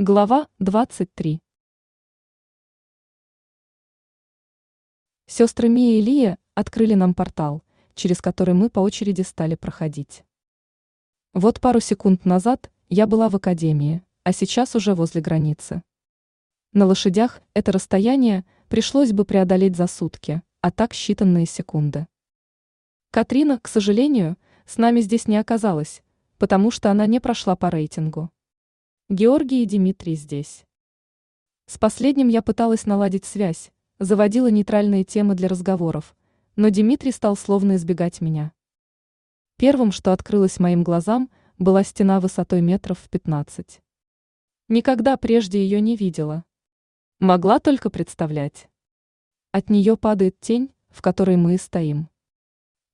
Глава 23 Сестры Мия и Лия открыли нам портал, через который мы по очереди стали проходить. Вот пару секунд назад я была в академии, а сейчас уже возле границы. На лошадях это расстояние пришлось бы преодолеть за сутки, а так считанные секунды. Катрина, к сожалению, с нами здесь не оказалась, потому что она не прошла по рейтингу. Георгий и Дмитрий здесь. С последним я пыталась наладить связь, заводила нейтральные темы для разговоров, но Дмитрий стал словно избегать меня. Первым, что открылось моим глазам, была стена высотой метров в 15. Никогда прежде ее не видела. Могла только представлять. От нее падает тень, в которой мы и стоим.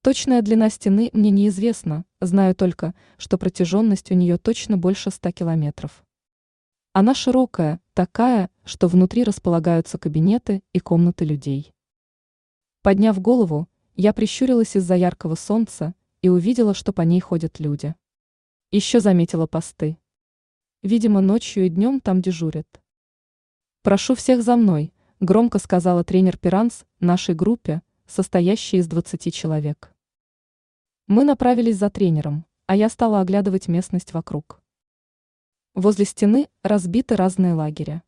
Точная длина стены мне неизвестна, знаю только, что протяженность у нее точно больше ста километров. Она широкая, такая, что внутри располагаются кабинеты и комнаты людей. Подняв голову, я прищурилась из-за яркого солнца и увидела, что по ней ходят люди. Еще заметила посты. Видимо, ночью и днем там дежурят. «Прошу всех за мной», – громко сказала тренер Пиранс нашей группе, состоящей из 20 человек. Мы направились за тренером, а я стала оглядывать местность вокруг. Возле стены разбиты разные лагеря.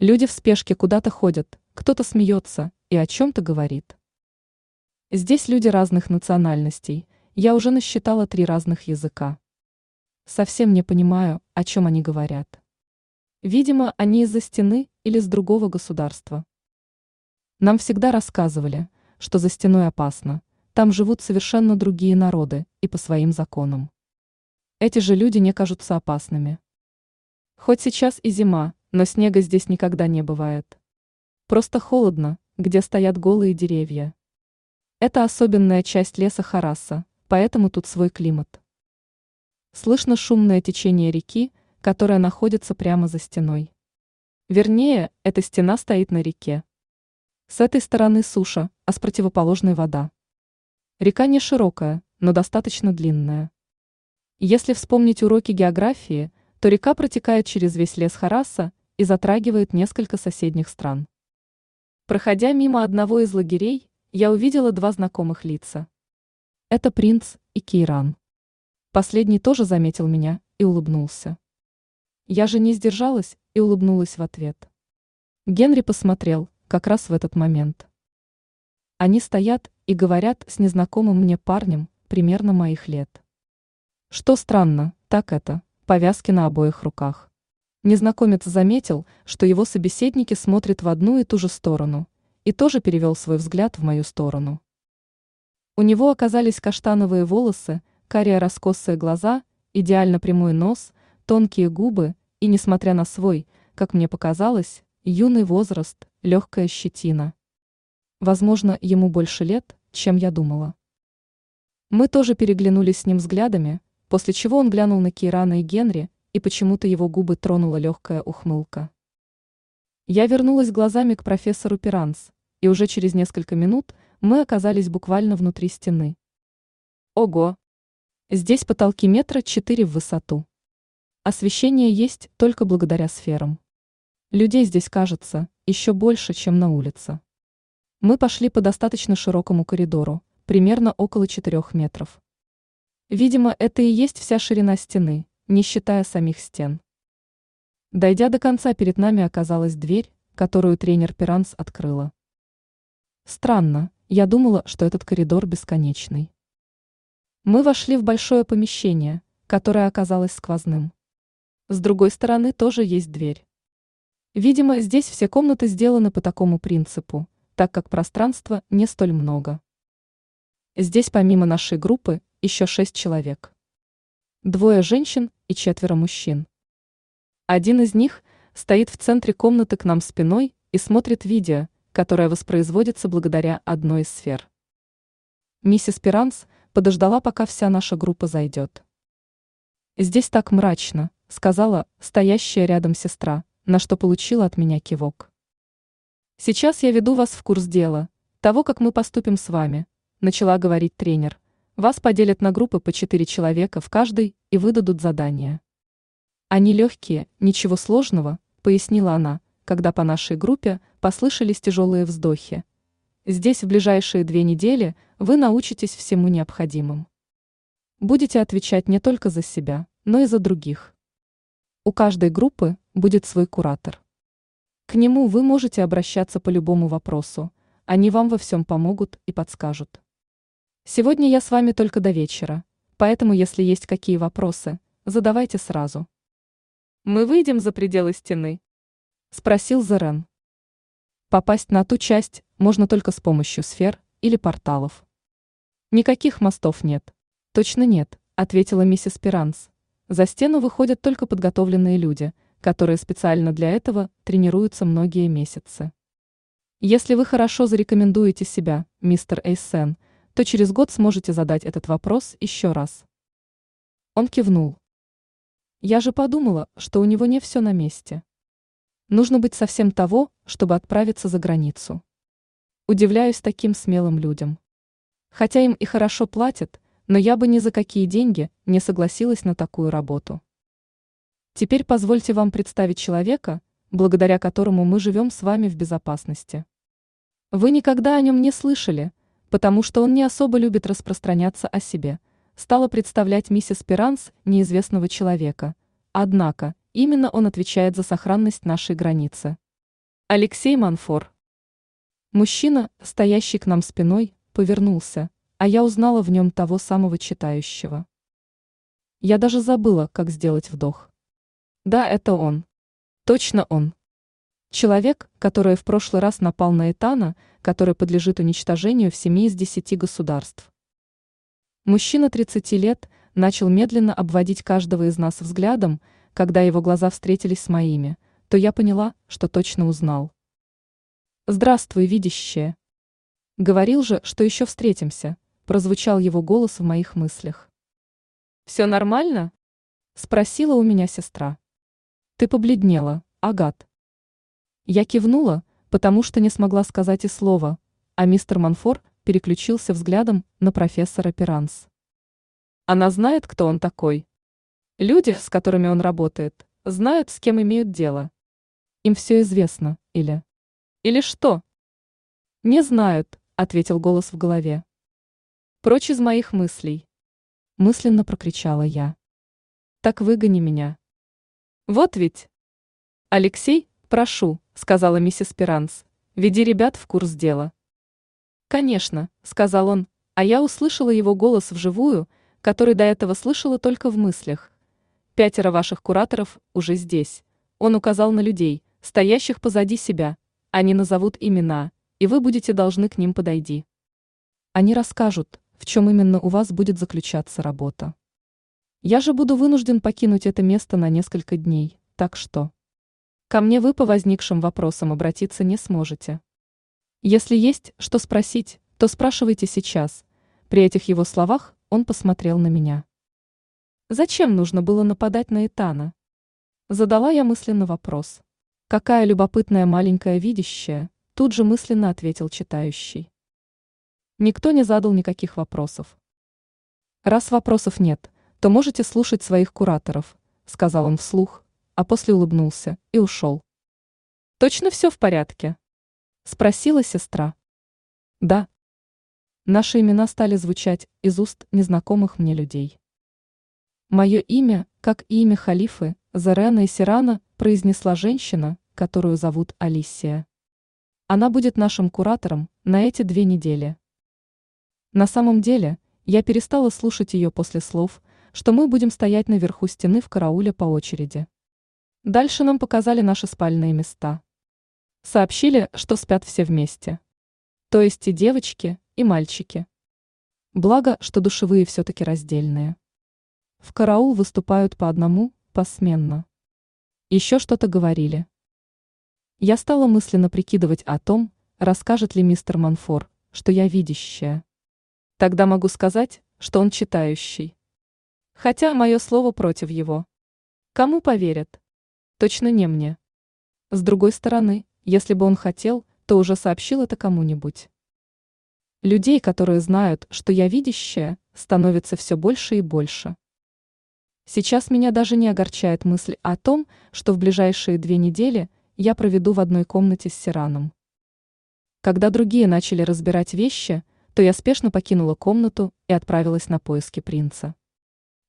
Люди в спешке куда-то ходят, кто-то смеется и о чем-то говорит. Здесь люди разных национальностей, я уже насчитала три разных языка. Совсем не понимаю, о чем они говорят. Видимо, они из-за стены или с другого государства. Нам всегда рассказывали, что за стеной опасно, там живут совершенно другие народы и по своим законам. Эти же люди не кажутся опасными. Хоть сейчас и зима, но снега здесь никогда не бывает. Просто холодно, где стоят голые деревья. Это особенная часть леса Хараса, поэтому тут свой климат. Слышно шумное течение реки, которая находится прямо за стеной. Вернее, эта стена стоит на реке. С этой стороны суша, а с противоположной вода. Река не широкая, но достаточно длинная. Если вспомнить уроки географии, то река протекает через весь лес Хараса и затрагивает несколько соседних стран. Проходя мимо одного из лагерей, я увидела два знакомых лица. Это принц и Кейран. Последний тоже заметил меня и улыбнулся. Я же не сдержалась и улыбнулась в ответ. Генри посмотрел как раз в этот момент. Они стоят и говорят с незнакомым мне парнем примерно моих лет. Что странно, так это, повязки на обоих руках. Незнакомец заметил, что его собеседники смотрят в одну и ту же сторону, и тоже перевел свой взгляд в мою сторону. У него оказались каштановые волосы, карие раскосые глаза, идеально прямой нос, тонкие губы и, несмотря на свой, как мне показалось, юный возраст, легкая щетина. Возможно, ему больше лет, чем я думала. Мы тоже переглянулись с ним взглядами, после чего он глянул на Кейрана и Генри, и почему-то его губы тронула легкая ухмылка. Я вернулась глазами к профессору Пиранс, и уже через несколько минут мы оказались буквально внутри стены. Ого! Здесь потолки метра четыре в высоту. Освещение есть только благодаря сферам. Людей здесь кажется еще больше, чем на улице. Мы пошли по достаточно широкому коридору, примерно около 4 метров. Видимо, это и есть вся ширина стены, не считая самих стен. Дойдя до конца, перед нами оказалась дверь, которую тренер Пиранс открыла. Странно, я думала, что этот коридор бесконечный. Мы вошли в большое помещение, которое оказалось сквозным. С другой стороны тоже есть дверь. Видимо, здесь все комнаты сделаны по такому принципу, так как пространства не столь много. Здесь помимо нашей группы еще шесть человек. Двое женщин и четверо мужчин. Один из них стоит в центре комнаты к нам спиной и смотрит видео, которое воспроизводится благодаря одной из сфер. Миссис Пиранс подождала, пока вся наша группа зайдет. «Здесь так мрачно», — сказала стоящая рядом сестра, на что получила от меня кивок. Сейчас я веду вас в курс дела, того, как мы поступим с вами, начала говорить тренер. Вас поделят на группы по четыре человека в каждой и выдадут задания. Они легкие, ничего сложного, пояснила она, когда по нашей группе послышались тяжелые вздохи. Здесь в ближайшие две недели вы научитесь всему необходимому. Будете отвечать не только за себя, но и за других. У каждой группы будет свой куратор. К нему вы можете обращаться по любому вопросу, они вам во всем помогут и подскажут. Сегодня я с вами только до вечера, поэтому если есть какие вопросы, задавайте сразу. Мы выйдем за пределы стены? Спросил Зарен. Попасть на ту часть можно только с помощью сфер или порталов. Никаких мостов нет. Точно нет, ответила миссис Пиранс. За стену выходят только подготовленные люди, которые специально для этого тренируются многие месяцы. Если вы хорошо зарекомендуете себя, мистер Эйсен, то через год сможете задать этот вопрос еще раз. Он кивнул. Я же подумала, что у него не все на месте. Нужно быть совсем того, чтобы отправиться за границу. Удивляюсь таким смелым людям. Хотя им и хорошо платят, но я бы ни за какие деньги не согласилась на такую работу. Теперь позвольте вам представить человека, благодаря которому мы живем с вами в безопасности. Вы никогда о нем не слышали, потому что он не особо любит распространяться о себе, стала представлять миссис Пиранс неизвестного человека. Однако, именно он отвечает за сохранность нашей границы. Алексей Манфор. Мужчина, стоящий к нам спиной, повернулся, а я узнала в нем того самого читающего. Я даже забыла, как сделать вдох. Да, это он. Точно он. Человек, который в прошлый раз напал на Этана, который подлежит уничтожению в семи из десяти государств. Мужчина 30 лет начал медленно обводить каждого из нас взглядом, когда его глаза встретились с моими, то я поняла, что точно узнал. «Здравствуй, видящее!» Говорил же, что еще встретимся, прозвучал его голос в моих мыслях. «Все нормально?» – спросила у меня сестра. «Ты побледнела, Агат». Я кивнула, потому что не смогла сказать и слова, а мистер Манфор переключился взглядом на профессора Пиранс. Она знает, кто он такой. Люди, с которыми он работает, знают, с кем имеют дело. Им все известно, или... Или что? Не знают, ответил голос в голове. Прочь из моих мыслей. Мысленно прокричала я. Так выгони меня. Вот ведь. Алексей, прошу, сказала миссис Пиранс. Веди ребят в курс дела. Конечно, сказал он, а я услышала его голос вживую, который до этого слышала только в мыслях. Пятеро ваших кураторов уже здесь. Он указал на людей, стоящих позади себя. Они назовут имена, и вы будете должны к ним подойти. Они расскажут, в чем именно у вас будет заключаться работа. Я же буду вынужден покинуть это место на несколько дней, так что... Ко мне вы по возникшим вопросам обратиться не сможете. Если есть что спросить, то спрашивайте сейчас. При этих его словах он посмотрел на меня. Зачем нужно было нападать на Этана? Задала я мысленно вопрос. Какая любопытная маленькая видящая, тут же мысленно ответил читающий. Никто не задал никаких вопросов. Раз вопросов нет, то можете слушать своих кураторов, сказал он вслух, а после улыбнулся и ушел. «Точно все в порядке?» – спросила сестра. «Да». Наши имена стали звучать из уст незнакомых мне людей. Мое имя, как и имя халифы, Зарена и Сирана, произнесла женщина, которую зовут Алисия. Она будет нашим куратором на эти две недели. На самом деле, я перестала слушать ее после слов, что мы будем стоять наверху стены в карауле по очереди. Дальше нам показали наши спальные места. Сообщили, что спят все вместе. То есть и девочки, и мальчики. Благо, что душевые все-таки раздельные. В караул выступают по одному, посменно. Еще что-то говорили. Я стала мысленно прикидывать о том, расскажет ли мистер Манфор, что я видящая. Тогда могу сказать, что он читающий. Хотя мое слово против его. Кому поверят? Точно не мне. С другой стороны, если бы он хотел, то уже сообщил это кому-нибудь. Людей, которые знают, что я видящая, становится все больше и больше. Сейчас меня даже не огорчает мысль о том, что в ближайшие две недели я проведу в одной комнате с Сираном. Когда другие начали разбирать вещи, то я спешно покинула комнату и отправилась на поиски принца.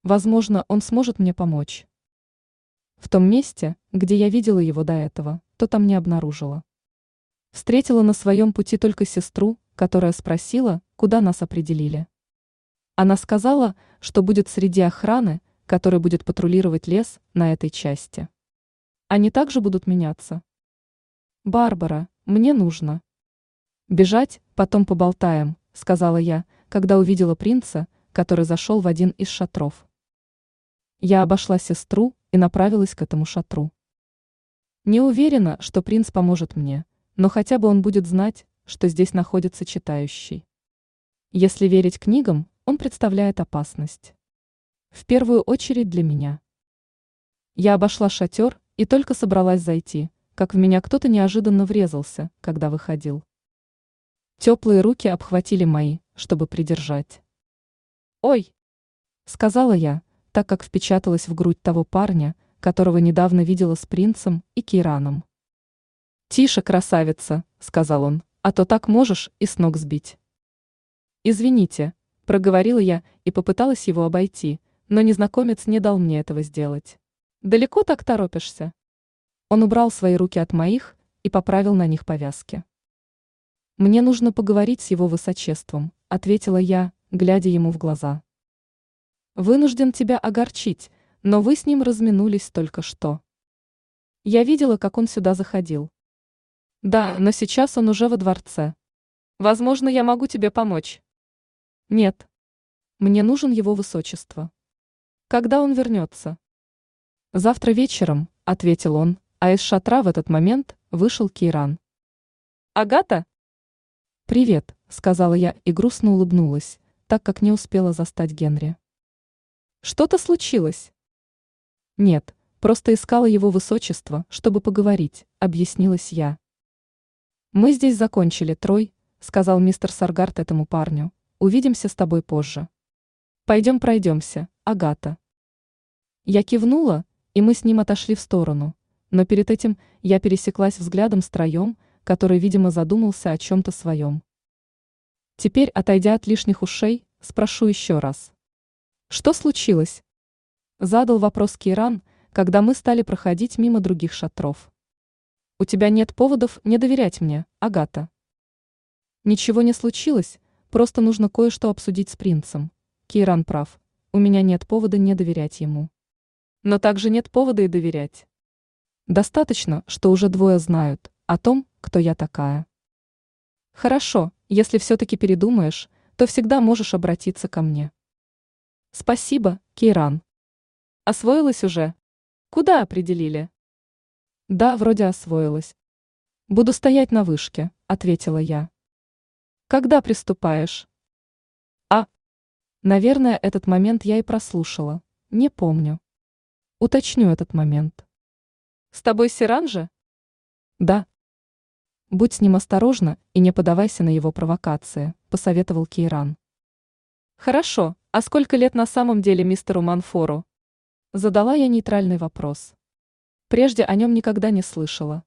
Возможно, он сможет мне помочь. В том месте, где я видела его до этого, то там не обнаружила. Встретила на своем пути только сестру, которая спросила, куда нас определили. Она сказала, что будет среди охраны, которая будет патрулировать лес на этой части. Они также будут меняться. Барбара, мне нужно. Бежать, потом поболтаем, сказала я, когда увидела принца, который зашел в один из шатров. Я обошла сестру и направилась к этому шатру. Не уверена, что принц поможет мне, но хотя бы он будет знать, что здесь находится читающий. Если верить книгам, он представляет опасность. В первую очередь для меня. Я обошла шатер и только собралась зайти, как в меня кто-то неожиданно врезался, когда выходил. Теплые руки обхватили мои, чтобы придержать. «Ой!» — сказала я, так как впечаталась в грудь того парня, которого недавно видела с принцем и Кираном. «Тише, красавица!» — сказал он, — «а то так можешь и с ног сбить». «Извините», — проговорила я и попыталась его обойти, но незнакомец не дал мне этого сделать. «Далеко так торопишься?» Он убрал свои руки от моих и поправил на них повязки. «Мне нужно поговорить с его высочеством», — ответила я, глядя ему в глаза. «Вынужден тебя огорчить, но вы с ним разминулись только что». Я видела, как он сюда заходил. Да, но сейчас он уже во дворце. Возможно, я могу тебе помочь. Нет. Мне нужен его высочество. Когда он вернется? Завтра вечером, ответил он, а из шатра в этот момент вышел Кейран. Агата? «Привет», — сказала я и грустно улыбнулась, так как не успела застать Генри. «Что-то случилось?» «Нет, просто искала его высочество, чтобы поговорить», — объяснилась я. «Мы здесь закончили, Трой», — сказал мистер Саргард этому парню. «Увидимся с тобой позже». «Пойдем пройдемся, Агата». Я кивнула, и мы с ним отошли в сторону, но перед этим я пересеклась взглядом с троем, который, видимо, задумался о чем-то своем. Теперь, отойдя от лишних ушей, спрошу еще раз. Что случилось? Задал вопрос Киран, когда мы стали проходить мимо других шатров. У тебя нет поводов не доверять мне, Агата. Ничего не случилось, просто нужно кое-что обсудить с принцем. Киран прав, у меня нет повода не доверять ему. Но также нет повода и доверять. Достаточно, что уже двое знают о том, кто я такая. Хорошо, если все-таки передумаешь, то всегда можешь обратиться ко мне. Спасибо, Кейран. Освоилась уже? Куда определили? Да, вроде освоилась. Буду стоять на вышке, ответила я. Когда приступаешь? А, наверное, этот момент я и прослушала. Не помню. Уточню этот момент. С тобой Сиран же? Да. Будь с ним осторожна и не подавайся на его провокации, посоветовал Кейран. Хорошо, а сколько лет на самом деле мистеру Манфору? Задала я нейтральный вопрос. Прежде о нем никогда не слышала.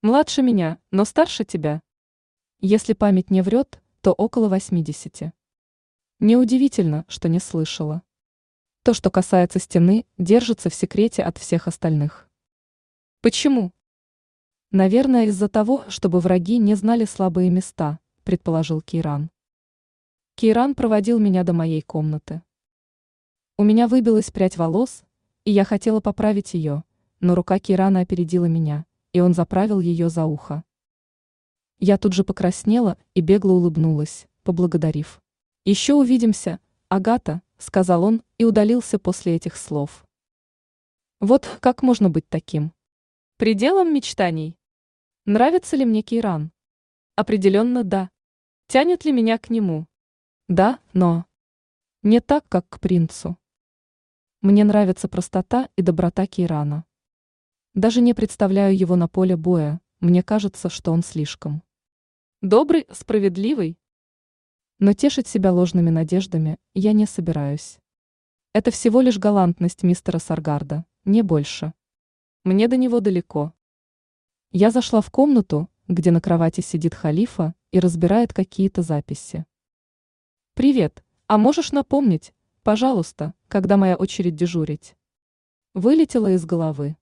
Младше меня, но старше тебя. Если память не врет, то около 80. Неудивительно, что не слышала. То, что касается стены, держится в секрете от всех остальных. Почему? Наверное, из-за того, чтобы враги не знали слабые места, предположил Киран. Киран проводил меня до моей комнаты. У меня выбилась прядь волос, и я хотела поправить ее, но рука Кирана опередила меня, и он заправил ее за ухо. Я тут же покраснела и бегло улыбнулась, поблагодарив. «Еще увидимся, Агата», — сказал он и удалился после этих слов. Вот как можно быть таким? Пределом мечтаний. Нравится ли мне Кейран? Определенно да. Тянет ли меня к нему? Да, но... Не так, как к принцу. Мне нравится простота и доброта Кейрана. Даже не представляю его на поле боя, мне кажется, что он слишком. Добрый, справедливый. Но тешить себя ложными надеждами я не собираюсь. Это всего лишь галантность мистера Саргарда, не больше. Мне до него далеко. Я зашла в комнату, где на кровати сидит халифа и разбирает какие-то записи. «Привет, а можешь напомнить, пожалуйста, когда моя очередь дежурить?» Вылетела из головы.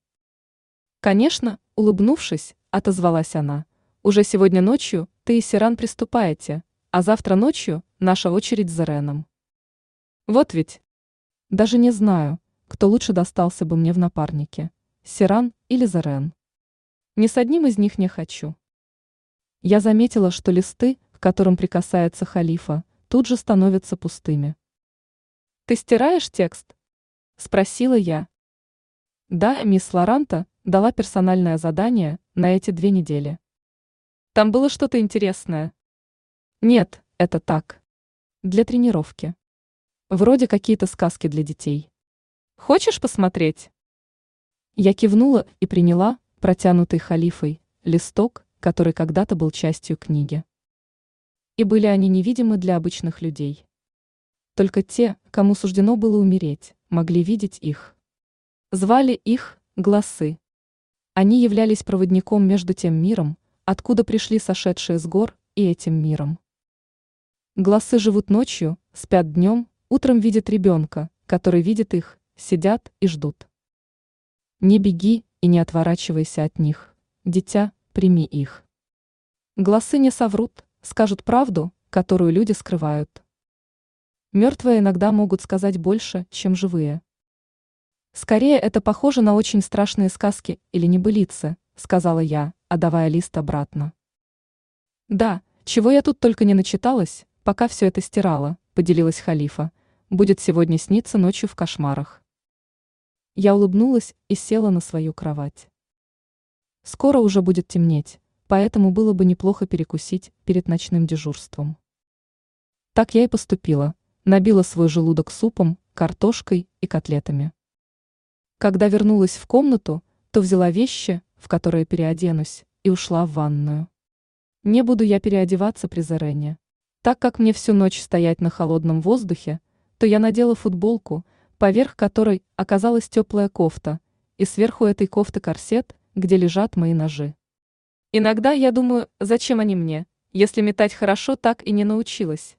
Конечно, улыбнувшись, отозвалась она. Уже сегодня ночью ты и Сиран приступаете, а завтра ночью наша очередь с Реном. Вот ведь. Даже не знаю, кто лучше достался бы мне в напарнике, Сиран или Зарен. Ни с одним из них не хочу. Я заметила, что листы, к которым прикасается халифа, тут же становятся пустыми. «Ты стираешь текст?» – спросила я. Да, мисс Лоранта дала персональное задание на эти две недели. Там было что-то интересное. Нет, это так. Для тренировки. Вроде какие-то сказки для детей. Хочешь посмотреть? Я кивнула и приняла, протянутый халифой, листок, который когда-то был частью книги. И были они невидимы для обычных людей. Только те, кому суждено было умереть, могли видеть их. Звали их гласы. Они являлись проводником между тем миром, откуда пришли сошедшие с гор, и этим миром. Гласы живут ночью, спят днем, утром видят ребенка, который видит их, сидят и ждут. Не беги и не отворачивайся от них, дитя, прими их. Гласы не соврут, скажут правду, которую люди скрывают. Мертвые иногда могут сказать больше, чем живые. Скорее, это похоже на очень страшные сказки или небылицы, сказала я, отдавая лист обратно. Да, чего я тут только не начиталась, пока все это стирала, поделилась Халифа. Будет сегодня сниться ночью в кошмарах. Я улыбнулась и села на свою кровать. Скоро уже будет темнеть, поэтому было бы неплохо перекусить перед ночным дежурством. Так я и поступила, набила свой желудок супом, картошкой и котлетами. Когда вернулась в комнату, то взяла вещи, в которые переоденусь, и ушла в ванную. Не буду я переодеваться при Зарене. Так как мне всю ночь стоять на холодном воздухе, то я надела футболку, поверх которой оказалась теплая кофта, и сверху этой кофты корсет, где лежат мои ножи. Иногда я думаю, зачем они мне, если метать хорошо так и не научилась.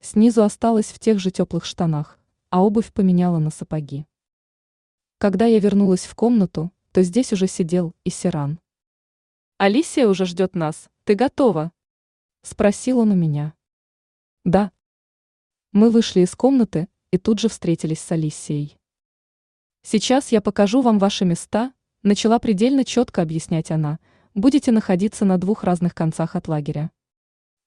Снизу осталась в тех же теплых штанах, а обувь поменяла на сапоги. Когда я вернулась в комнату, то здесь уже сидел и Сиран. «Алисия уже ждет нас, ты готова?» – спросил он у меня. «Да». Мы вышли из комнаты и тут же встретились с Алисией. «Сейчас я покажу вам ваши места», – начала предельно четко объяснять она, – «будете находиться на двух разных концах от лагеря.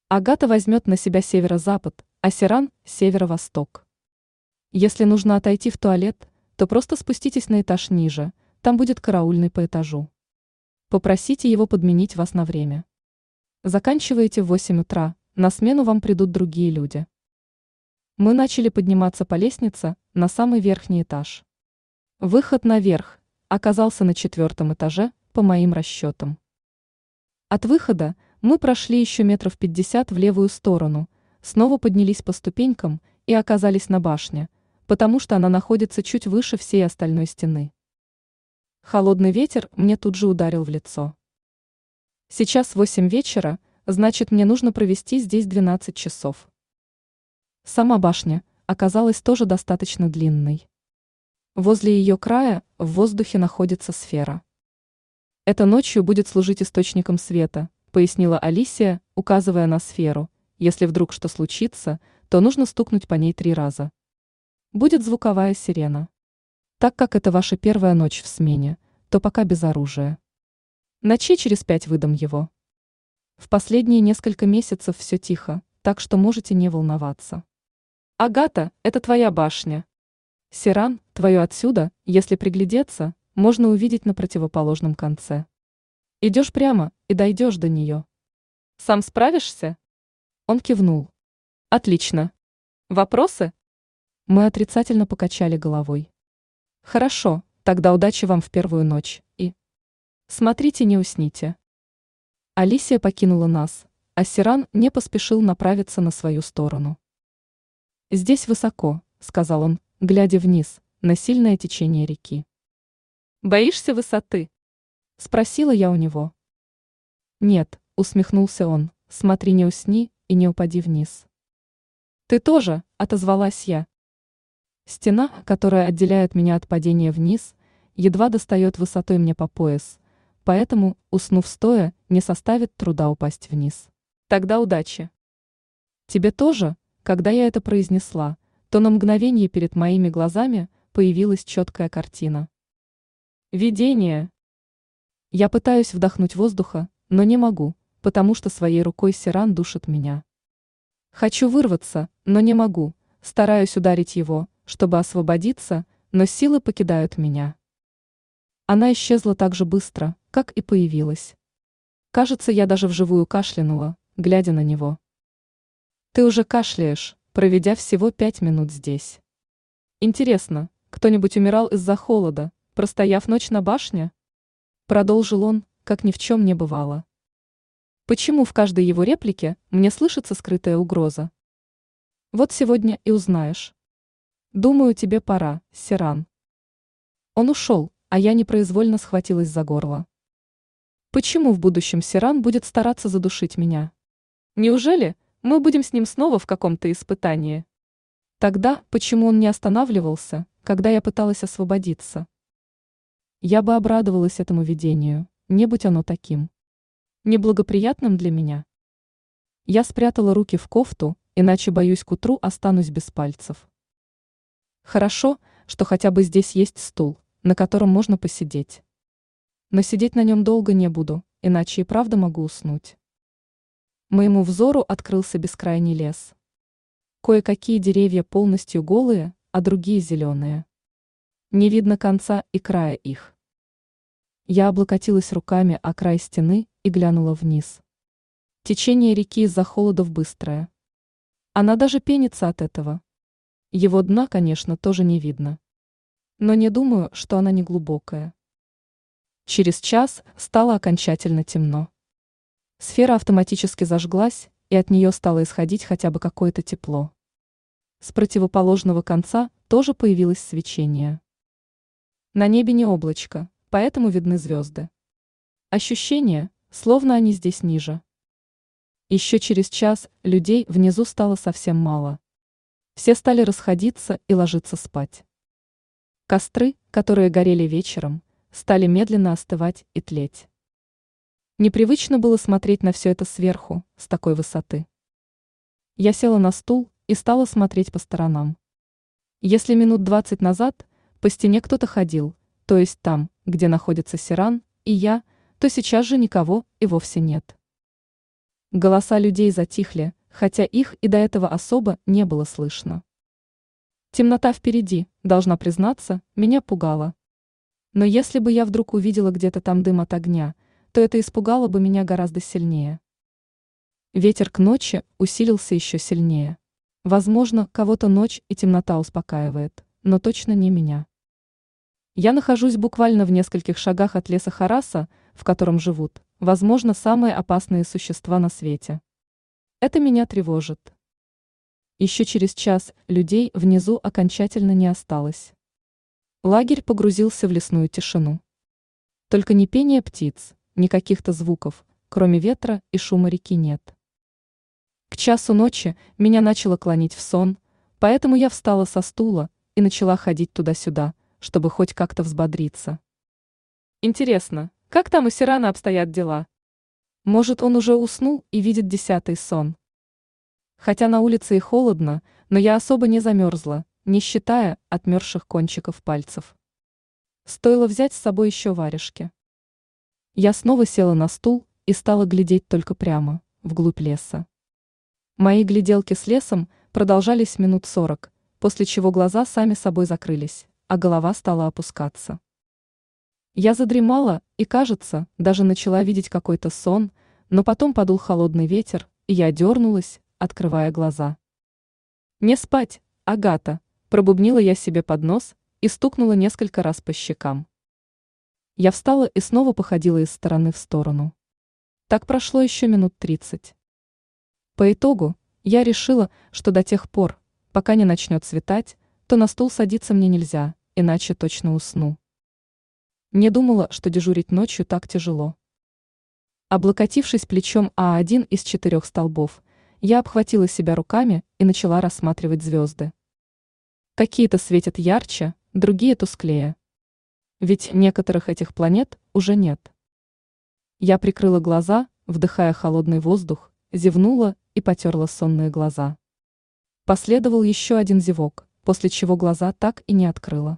Агата возьмет на себя северо-запад, а Сиран – северо-восток. Если нужно отойти в туалет – то просто спуститесь на этаж ниже, там будет караульный по этажу. Попросите его подменить вас на время. Заканчиваете в 8 утра, на смену вам придут другие люди. Мы начали подниматься по лестнице на самый верхний этаж. Выход наверх оказался на четвертом этаже, по моим расчетам. От выхода мы прошли еще метров пятьдесят в левую сторону, снова поднялись по ступенькам и оказались на башне – потому что она находится чуть выше всей остальной стены. Холодный ветер мне тут же ударил в лицо. Сейчас 8 вечера, значит мне нужно провести здесь 12 часов. Сама башня оказалась тоже достаточно длинной. Возле ее края в воздухе находится сфера. Это ночью будет служить источником света, пояснила Алисия, указывая на сферу. Если вдруг что случится, то нужно стукнуть по ней три раза будет звуковая сирена. Так как это ваша первая ночь в смене, то пока без оружия. Ночи через пять выдам его. В последние несколько месяцев все тихо, так что можете не волноваться. Агата, это твоя башня. Сиран, твою отсюда, если приглядеться, можно увидеть на противоположном конце. Идешь прямо и дойдешь до нее. Сам справишься? Он кивнул. Отлично. Вопросы? Мы отрицательно покачали головой. Хорошо, тогда удачи вам в первую ночь и... Смотрите, не усните. Алисия покинула нас, а Сиран не поспешил направиться на свою сторону. «Здесь высоко», — сказал он, глядя вниз на сильное течение реки. «Боишься высоты?» – спросила я у него. «Нет», – усмехнулся он, – «смотри, не усни и не упади вниз». «Ты тоже», – отозвалась я. Стена, которая отделяет меня от падения вниз, едва достает высотой мне по пояс, поэтому, уснув стоя, не составит труда упасть вниз. Тогда удачи. Тебе тоже, когда я это произнесла, то на мгновение перед моими глазами появилась четкая картина. Видение. Я пытаюсь вдохнуть воздуха, но не могу, потому что своей рукой Сиран душит меня. Хочу вырваться, но не могу, стараюсь ударить его, чтобы освободиться, но силы покидают меня. Она исчезла так же быстро, как и появилась. Кажется, я даже вживую кашлянула, глядя на него. Ты уже кашляешь, проведя всего пять минут здесь. Интересно, кто-нибудь умирал из-за холода, простояв ночь на башне? Продолжил он, как ни в чем не бывало. Почему в каждой его реплике мне слышится скрытая угроза? Вот сегодня и узнаешь. Думаю, тебе пора, Сиран. Он ушел, а я непроизвольно схватилась за горло. Почему в будущем Сиран будет стараться задушить меня? Неужели мы будем с ним снова в каком-то испытании? Тогда почему он не останавливался, когда я пыталась освободиться? Я бы обрадовалась этому видению, не будь оно таким неблагоприятным для меня. Я спрятала руки в кофту, иначе, боюсь, к утру останусь без пальцев. Хорошо, что хотя бы здесь есть стул, на котором можно посидеть. Но сидеть на нем долго не буду, иначе и правда могу уснуть. Моему взору открылся бескрайний лес. Кое-какие деревья полностью голые, а другие зеленые. Не видно конца и края их. Я облокотилась руками о край стены и глянула вниз. Течение реки из-за холодов быстрое. Она даже пенится от этого. Его дна, конечно, тоже не видно. Но не думаю, что она не глубокая. Через час стало окончательно темно. Сфера автоматически зажглась, и от нее стало исходить хотя бы какое-то тепло. С противоположного конца тоже появилось свечение. На небе не облачко, поэтому видны звезды. Ощущение, словно они здесь ниже. Еще через час людей внизу стало совсем мало. Все стали расходиться и ложиться спать. Костры, которые горели вечером, стали медленно остывать и тлеть. Непривычно было смотреть на все это сверху, с такой высоты. Я села на стул и стала смотреть по сторонам. Если минут двадцать назад по стене кто-то ходил, то есть там, где находится Сиран, и я, то сейчас же никого и вовсе нет. Голоса людей затихли, хотя их и до этого особо не было слышно. Темнота впереди, должна признаться, меня пугала. Но если бы я вдруг увидела где-то там дым от огня, то это испугало бы меня гораздо сильнее. Ветер к ночи усилился еще сильнее. Возможно, кого-то ночь и темнота успокаивает, но точно не меня. Я нахожусь буквально в нескольких шагах от леса Хараса, в котором живут, возможно, самые опасные существа на свете. Это меня тревожит. Еще через час людей внизу окончательно не осталось. Лагерь погрузился в лесную тишину. Только ни пения птиц, ни каких-то звуков, кроме ветра и шума реки нет. К часу ночи меня начало клонить в сон, поэтому я встала со стула и начала ходить туда-сюда, чтобы хоть как-то взбодриться. Интересно, как там у Сирана обстоят дела? Может, он уже уснул и видит десятый сон? Хотя на улице и холодно, но я особо не замерзла, не считая отмерзших кончиков пальцев. Стоило взять с собой еще варежки. Я снова села на стул и стала глядеть только прямо, вглубь леса. Мои гляделки с лесом продолжались минут сорок, после чего глаза сами собой закрылись а голова стала опускаться. Я задремала и, кажется, даже начала видеть какой-то сон, но потом подул холодный ветер, и я дернулась, открывая глаза. «Не спать, Агата!» – пробубнила я себе под нос и стукнула несколько раз по щекам. Я встала и снова походила из стороны в сторону. Так прошло еще минут тридцать. По итогу я решила, что до тех пор, пока не начнет светать, то на стул садиться мне нельзя, иначе точно усну. Не думала, что дежурить ночью так тяжело. Облокотившись плечом А1 из четырех столбов, я обхватила себя руками и начала рассматривать звезды. Какие-то светят ярче, другие тусклее. Ведь некоторых этих планет уже нет. Я прикрыла глаза, вдыхая холодный воздух, зевнула и потерла сонные глаза. Последовал еще один зевок, после чего глаза так и не открыла.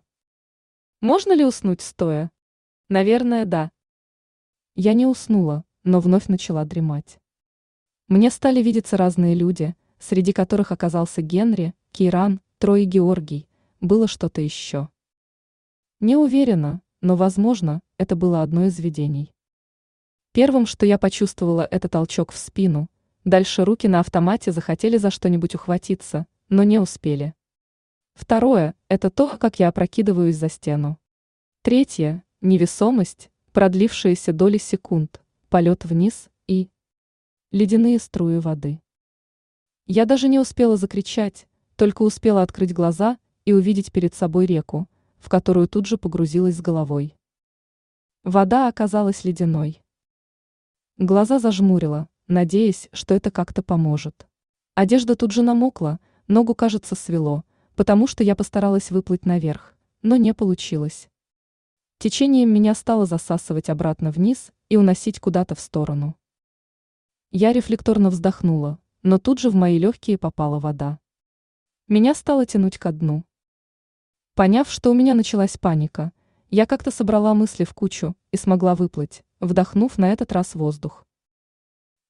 Можно ли уснуть стоя? Наверное, да. Я не уснула, но вновь начала дремать. Мне стали видеться разные люди, среди которых оказался Генри, Кейран, Трой и Георгий, было что-то еще. Не уверена, но, возможно, это было одно из видений. Первым, что я почувствовала, это толчок в спину. Дальше руки на автомате захотели за что-нибудь ухватиться, но не успели. Второе – это то, как я опрокидываюсь за стену. Третье – невесомость, продлившаяся доли секунд, полет вниз и ледяные струи воды. Я даже не успела закричать, только успела открыть глаза и увидеть перед собой реку, в которую тут же погрузилась с головой. Вода оказалась ледяной. Глаза зажмурила, надеясь, что это как-то поможет. Одежда тут же намокла, ногу, кажется, свело, потому что я постаралась выплыть наверх, но не получилось. Течением меня стало засасывать обратно вниз и уносить куда-то в сторону. Я рефлекторно вздохнула, но тут же в мои легкие попала вода. Меня стало тянуть ко дну. Поняв, что у меня началась паника, я как-то собрала мысли в кучу и смогла выплыть, вдохнув на этот раз воздух.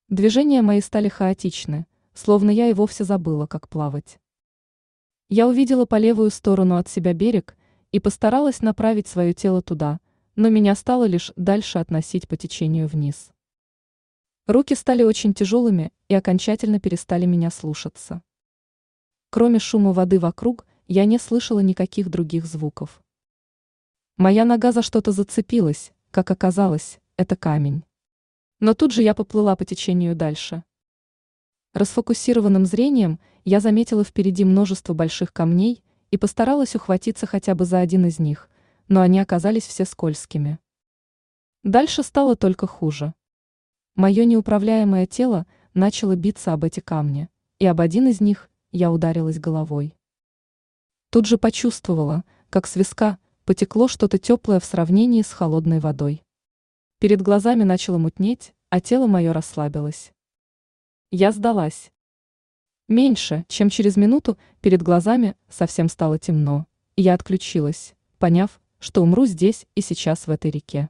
Движения мои стали хаотичны, словно я и вовсе забыла, как плавать. Я увидела по левую сторону от себя берег и постаралась направить свое тело туда, но меня стало лишь дальше относить по течению вниз. Руки стали очень тяжелыми и окончательно перестали меня слушаться. Кроме шума воды вокруг, я не слышала никаких других звуков. Моя нога за что-то зацепилась, как оказалось, это камень. Но тут же я поплыла по течению дальше. Расфокусированным зрением я заметила впереди множество больших камней и постаралась ухватиться хотя бы за один из них, но они оказались все скользкими. Дальше стало только хуже. Мое неуправляемое тело начало биться об эти камни, и об один из них я ударилась головой. Тут же почувствовала, как с виска потекло что-то теплое в сравнении с холодной водой. Перед глазами начало мутнеть, а тело мое расслабилось. Я сдалась. Меньше, чем через минуту, перед глазами совсем стало темно, и я отключилась, поняв, что умру здесь и сейчас в этой реке.